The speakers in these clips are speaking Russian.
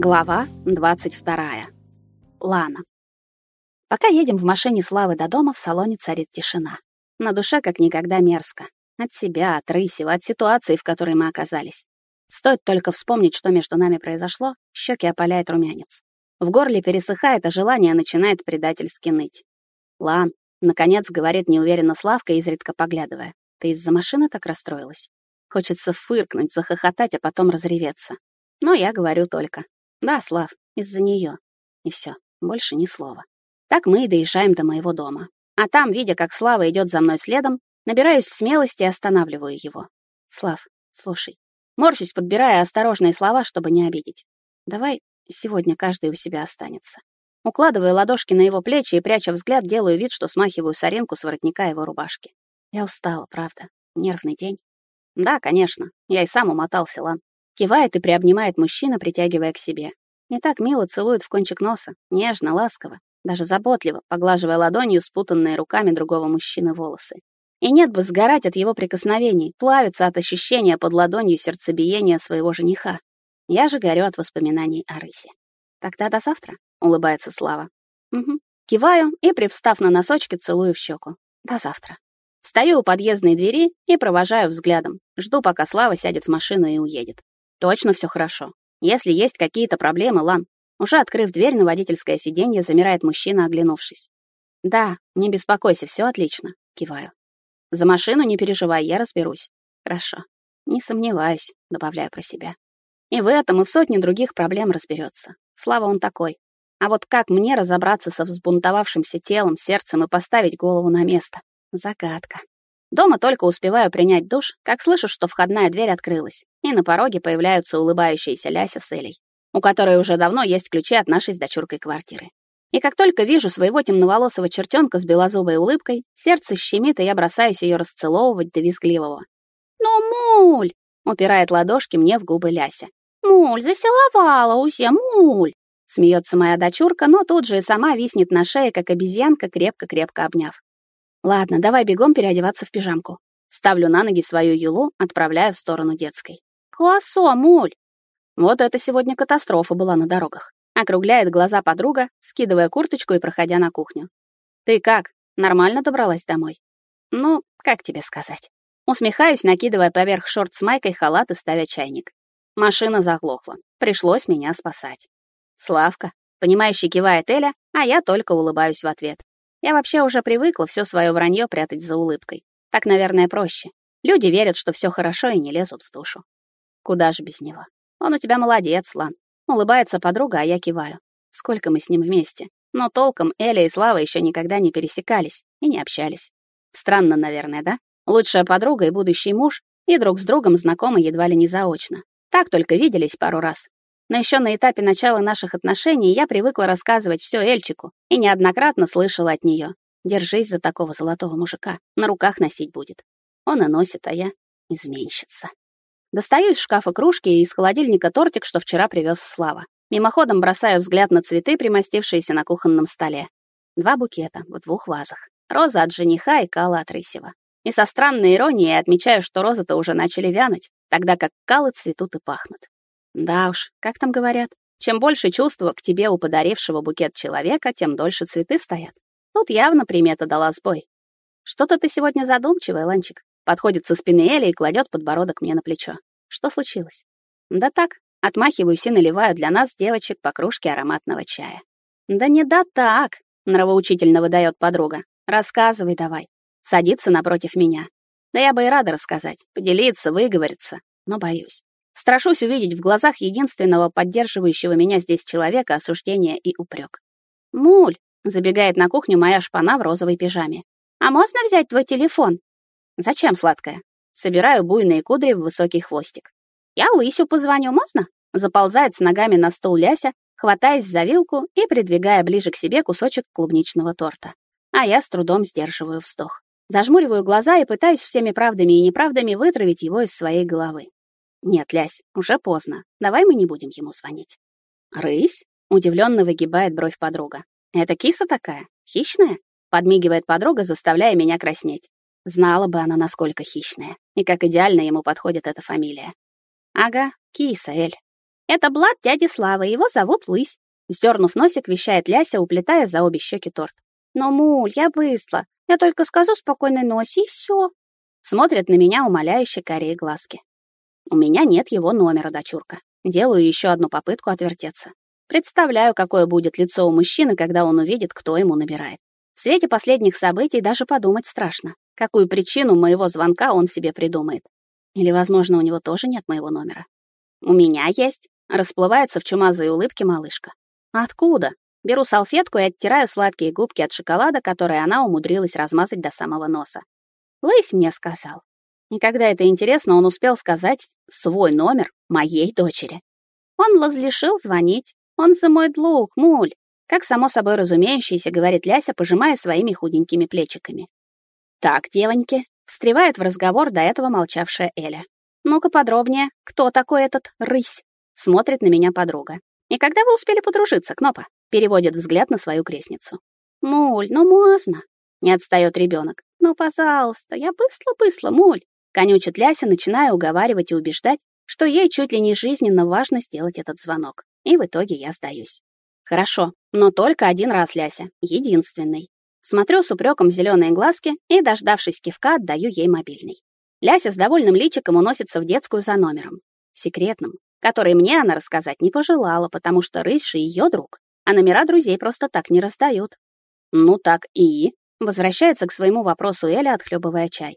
Глава 22. Лана. Пока едем в машине Славы до дома, в салоне царит тишина. На душе как никогда мерзко. От себя, от Рысева, от ситуации, в которой мы оказались. Стоит только вспомнить, что между нами произошло, щеки опаляет румянец. В горле пересыхает, а желание начинает предательски ныть. «Лан», — наконец говорит неуверенно Славка, изредка поглядывая, «ты из-за машины так расстроилась?» Хочется фыркнуть, захохотать, а потом разреветься. Но я говорю только да, Слав, из-за нее. И все, больше ни слова. Так мы и доезжаем до моего дома. А там, видя, как Слава идет за мной следом, набираюсь смелости и останавливаю его. Слав, слушай. Морщусь, подбирая осторожные слова, чтобы не обидеть. Давай сегодня каждый у себя останется. Укладываю ладошки на его плечи и, пряча взгляд, делаю вид, что смахиваю соринку с воротника его рубашки. Я устала, правда. Нервный день. Да, конечно. Я и сам умотался, Лан. Кивает и приобнимает мужчина, притягивая к себе. Не так мило целует в кончик носа, нежно, ласково, даже заботливо, поглаживая ладонью спутанные руками другого мужчины волосы. И нет бы сгорать от его прикосновений, плавиться от ощущения под ладонью сердцебиения своего жениха. Я же горю от воспоминаний о рысе. «Тогда до завтра», — улыбается Слава. «Угу». Киваю и, привстав на носочки, целую в щеку. «До завтра». Стою у подъездной двери и провожаю взглядом. Жду, пока Слава сядет в машину и уедет. Точно все хорошо. Если есть какие-то проблемы, Лан. Уже открыв дверь на водительское сиденье, замирает мужчина, оглянувшись. Да, не беспокойся, все отлично, киваю. За машину не переживай, я разберусь. Хорошо. Не сомневаюсь, добавляю про себя. И в этом, и в сотне других проблем разберется. Слава он такой. А вот как мне разобраться со взбунтовавшимся телом, сердцем и поставить голову на место? Загадка. Дома только успеваю принять душ, как слышу, что входная дверь открылась, и на пороге появляются улыбающиеся Ляся с Элей, у которой уже давно есть ключи от нашей с дочуркой квартиры. И как только вижу своего темноволосого чертенка с белозубой улыбкой, сердце щемит, и я бросаюсь ее расцеловывать до визгливого. «Ну, муль!» — упирает ладошки мне в губы Ляся. «Муль, засиловала усе, муль!» Смеется моя дочурка, но тут же и сама виснет на шее, как обезьянка, крепко-крепко обняв. Ладно, давай бегом переодеваться в пижамку. Ставлю на ноги свою юлу, отправляя в сторону детской. Классо, муль! Вот это сегодня катастрофа была на дорогах. Округляет глаза подруга, скидывая курточку и проходя на кухню. Ты как? Нормально добралась домой? Ну, как тебе сказать? Усмехаюсь, накидывая поверх шорт с майкой халат и ставя чайник. Машина заглохла. Пришлось меня спасать. Славка, понимающе кивает Эля, а я только улыбаюсь в ответ. Я вообще уже привыкла все свое вранье прятать за улыбкой. Так, наверное, проще. Люди верят, что все хорошо и не лезут в душу. Куда же без него? Он у тебя молодец, Лан. Улыбается подруга, а я киваю. Сколько мы с ним вместе. Но толком Эля и Слава еще никогда не пересекались и не общались. Странно, наверное, да? Лучшая подруга и будущий муж, и друг с другом знакомы едва ли не заочно. Так только виделись пару раз, но еще на этапе начала наших отношений я привыкла рассказывать все Эльчику и неоднократно слышала от нее: «Держись за такого золотого мужика, на руках носить будет». Он и носит, а я — изменщица. Достаю из шкафа кружки и из холодильника тортик, что вчера привез Слава. Мимоходом бросаю взгляд на цветы, примостившиеся на кухонном столе. Два букета в двух вазах. Роза от жениха и кала от Рысева. И со странной иронией отмечаю, что розы-то уже начали вянуть, тогда как калы цветут и пахнут. Да уж, как там говорят, чем больше чувства к тебе у подарившего букет человека, тем дольше цветы стоят. Тут явно примета дала сбой. Что-то ты сегодня задумчивый, Ланчик. Подходит со спины Эли и кладет подбородок мне на плечо. Что случилось? Да так, отмахиваюсь и наливаю для нас, девочек, по кружке ароматного чая. Да не да так, нравоучительно выдает подруга. Рассказывай давай. Садится напротив меня. Да я бы и рада рассказать, поделиться, выговориться, но боюсь. Страшусь увидеть в глазах единственного поддерживающего меня здесь человека осуждение и упрек. «Муль!» — забегает на кухню моя шпана в розовой пижаме. «А можно взять твой телефон?» «Зачем, сладкая?» Собираю буйные кудри в высокий хвостик. «Я Лысю позвоню, можно?» Заползает с ногами на стол Ляся, хватаясь за вилку и придвигая ближе к себе кусочек клубничного торта. А я с трудом сдерживаю вздох. Зажмуриваю глаза и пытаюсь всеми правдами и неправдами вытравить его из своей головы. Нет, Лясь, уже поздно. Давай мы не будем ему звонить. Рысь? Удивленно выгибает бровь подруга. Это киса такая? Хищная? Подмигивает подруга, заставляя меня краснеть. Знала бы она, насколько хищная, и как идеально ему подходит эта фамилия. Ага, киса, Эль. Это Блад дяди Славы, его зовут Лысь. Сдернув носик, вещает Ляся, уплетая за обе щеки торт. Но, муль, я быстро. Я только скажу спокойной носи, и все. Смотрят на меня умоляюще карие глазки. У меня нет его номера, дочурка. Делаю еще одну попытку отвертеться. Представляю, какое будет лицо у мужчины, когда он увидит, кто ему набирает. В свете последних событий даже подумать страшно, какую причину моего звонка он себе придумает. Или, возможно, у него тоже нет моего номера. У меня есть. Расплывается в чумазой улыбке малышка. Откуда? Беру салфетку и оттираю сладкие губки от шоколада, которые она умудрилась размазать до самого носа. Лейс мне сказал. И когда это интересно, он успел сказать свой номер моей дочери. Он разрешил звонить. Он за мой длуг, муль. Как само собой разумеющееся, говорит Ляся, пожимая своими худенькими плечиками. Так, девоньки, встревает в разговор до этого молчавшая Эля. Ну-ка подробнее, кто такой этот рысь? Смотрит на меня подруга. И когда вы успели подружиться, Кнопа? Переводит взгляд на свою крестницу. Муль, ну можно. Не отстает ребенок. Ну, пожалуйста, я быстро-быстро, муль. Конючит Ляся, начиная уговаривать и убеждать, что ей чуть ли не жизненно важно сделать этот звонок. И в итоге я сдаюсь. Хорошо, но только один раз, Ляся, единственный. Смотрю с упреком в зеленые глазки и, дождавшись кивка, отдаю ей мобильный. Ляся с довольным личиком уносится в детскую за номером. Секретным, который мне она рассказать не пожелала, потому что Рысь ее друг, а номера друзей просто так не раздают. Ну так и... Возвращается к своему вопросу Эля, отхлебывая чай.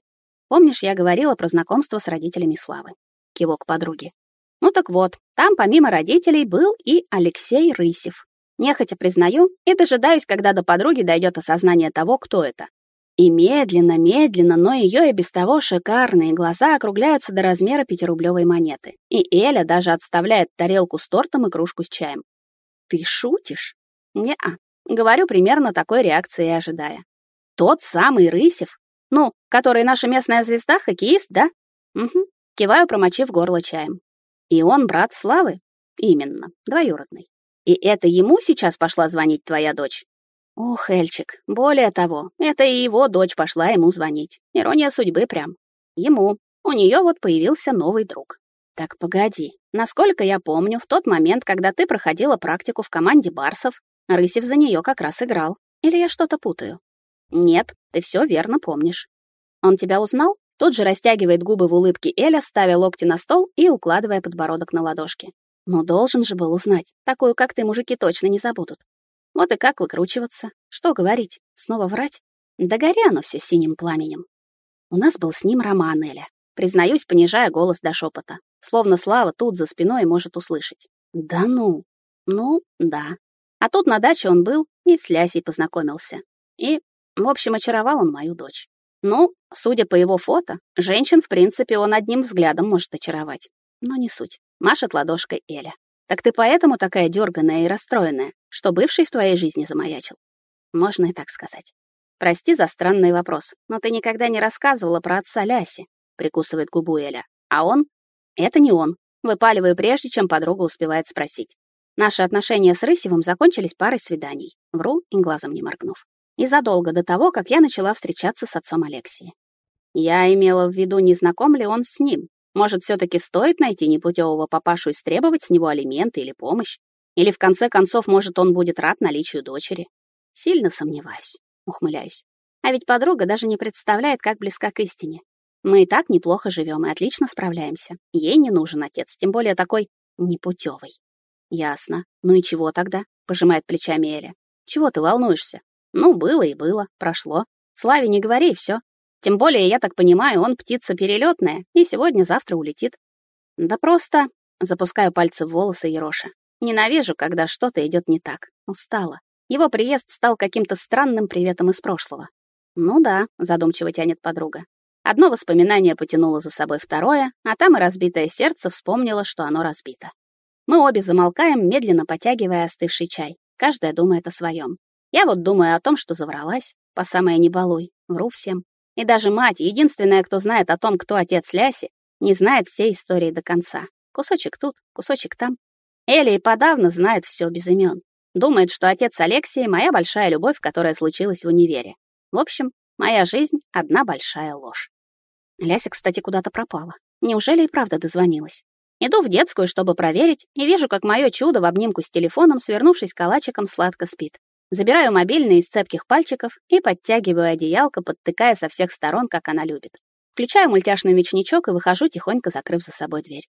Помнишь, я говорила про знакомство с родителями Славы? Кивок подруги. Ну так вот, там помимо родителей был и Алексей Рысев. Нехотя признаю и дожидаюсь, когда до подруги дойдет осознание того, кто это. И медленно, медленно, но ее и без того шикарные глаза округляются до размера пятирублевой монеты. И Эля даже отставляет тарелку с тортом и кружку с чаем. «Ты шутишь?» «Не-а». Говорю примерно такой реакции ожидая. «Тот самый Рысев? Ну, который наша местная звезда, хоккеист, да?» «Угу». Киваю, промочив горло чаем. «И он брат Славы?» «Именно, двоюродный. И это ему сейчас пошла звонить твоя дочь?» Ох, Эльчик, более того, это и его дочь пошла ему звонить. Ирония судьбы прям. Ему. У нее вот появился новый друг. Так погоди. Насколько я помню, в тот момент, когда ты проходила практику в команде Барсов, Рысев за нее как раз играл. Или я что-то путаю? Нет, ты все верно помнишь. Он тебя узнал? Тут же растягивает губы в улыбке Эля, ставя локти на стол и укладывая подбородок на ладошки. Но должен же был узнать. Такую, как ты, мужики точно не забудут. Вот и как выкручиваться? Что говорить? Снова врать? Да горя оно все синим пламенем. У нас был с ним роман, Эля. Признаюсь, понижая голос до шепота. Словно Слава тут за спиной может услышать. Да ну? Ну, да. А тут на даче он был и с Лясей познакомился. И, в общем, очаровал он мою дочь. Ну, судя по его фото, женщин, в принципе, он одним взглядом может очаровать. Но не суть. Машет ладошкой Эля. Так ты поэтому такая дерганая и расстроенная, что бывший в твоей жизни замаячил? Можно и так сказать. Прости за странный вопрос, но ты никогда не рассказывала про отца Ляси, прикусывает губу Эля. А он? Это не он. Выпаливаю прежде, чем подруга успевает спросить. Наши отношения с Рысевым закончились парой свиданий. Вру и глазом не моргнув. И задолго до того, как я начала встречаться с отцом Алексии. Я имела в виду, не знаком ли он с ним, может, все-таки стоит найти непутевого папашу и требовать с него алименты или помощь? Или в конце концов, может, он будет рад наличию дочери? Сильно сомневаюсь, ухмыляюсь. А ведь подруга даже не представляет, как близка к истине. Мы и так неплохо живем и отлично справляемся. Ей не нужен отец, тем более такой непутевый. Ясно. Ну и чего тогда? Пожимает плечами Эля. Чего ты волнуешься? Ну, было и было, прошло. Славе не говори, все. Тем более, я так понимаю, он птица перелетная и сегодня-завтра улетит. Да просто запускаю пальцы в волосы Ероша. Ненавижу, когда что-то идет не так. Устала. Его приезд стал каким-то странным приветом из прошлого. Ну да, задумчиво тянет подруга. Одно воспоминание потянуло за собой второе, а там и разбитое сердце вспомнило, что оно разбито. Мы обе замолкаем, медленно потягивая остывший чай. Каждая думает о своем. Я вот думаю о том, что завралась, по самое не балуй, вру всем. И даже мать, единственная, кто знает о том, кто отец Ляси, не знает всей истории до конца. Кусочек тут, кусочек там. Эля и подавно знает все без имен. Думает, что отец Алексей — моя большая любовь, которая случилась в универе. В общем, моя жизнь — одна большая ложь. Ляся, кстати, куда-то пропала. Неужели и правда дозвонилась? Иду в детскую, чтобы проверить, и вижу, как мое чудо в обнимку с телефоном, свернувшись калачиком, сладко спит. Забираю мобильный из цепких пальчиков и подтягиваю одеялко, подтыкая со всех сторон, как она любит. Включаю мультяшный ночничок и выхожу, тихонько закрыв за собой дверь.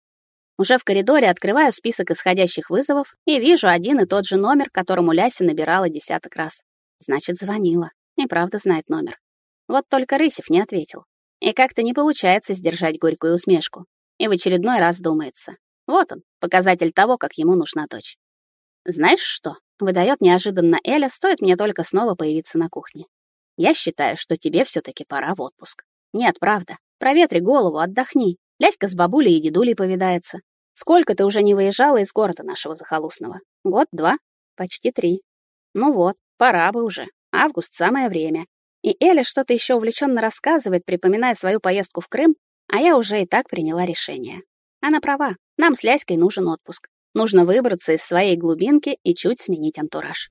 Уже в коридоре открываю список исходящих вызовов и вижу один и тот же номер, которому Ляся набирала десяток раз. Значит, звонила. И правда знает номер. Вот только Рысев не ответил. И как-то не получается сдержать горькую усмешку. И в очередной раз думается. Вот он, показатель того, как ему нужна дочь. «Знаешь что?» — выдает неожиданно Эля, стоит мне только снова появиться на кухне. «Я считаю, что тебе все таки пора в отпуск. Нет, правда. Проветри голову, отдохни. Ляська с бабулей и дедулей повидается. Сколько ты уже не выезжала из города нашего захолустного? Год, два? Почти три. Ну вот, пора бы уже. Август — самое время. И Эля что-то еще увлеченно рассказывает, припоминая свою поездку в Крым, а я уже и так приняла решение. Она права, нам с Ляськой нужен отпуск. Нужно выбраться из своей глубинки и чуть сменить антураж.